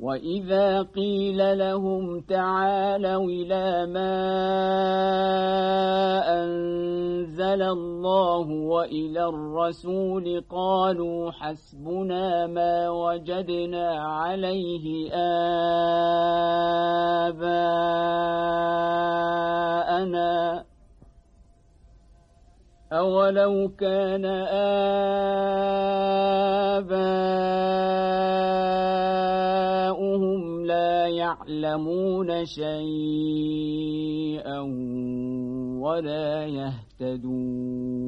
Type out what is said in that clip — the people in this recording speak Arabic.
وإذا قيل لهم تعالوا إلى ما أنزل الله وإلى الرسول قالوا حسبنا ما وجدنا عليه آباءنا أولو كان آباؤهم يعلمون شيئا ولا يهتدون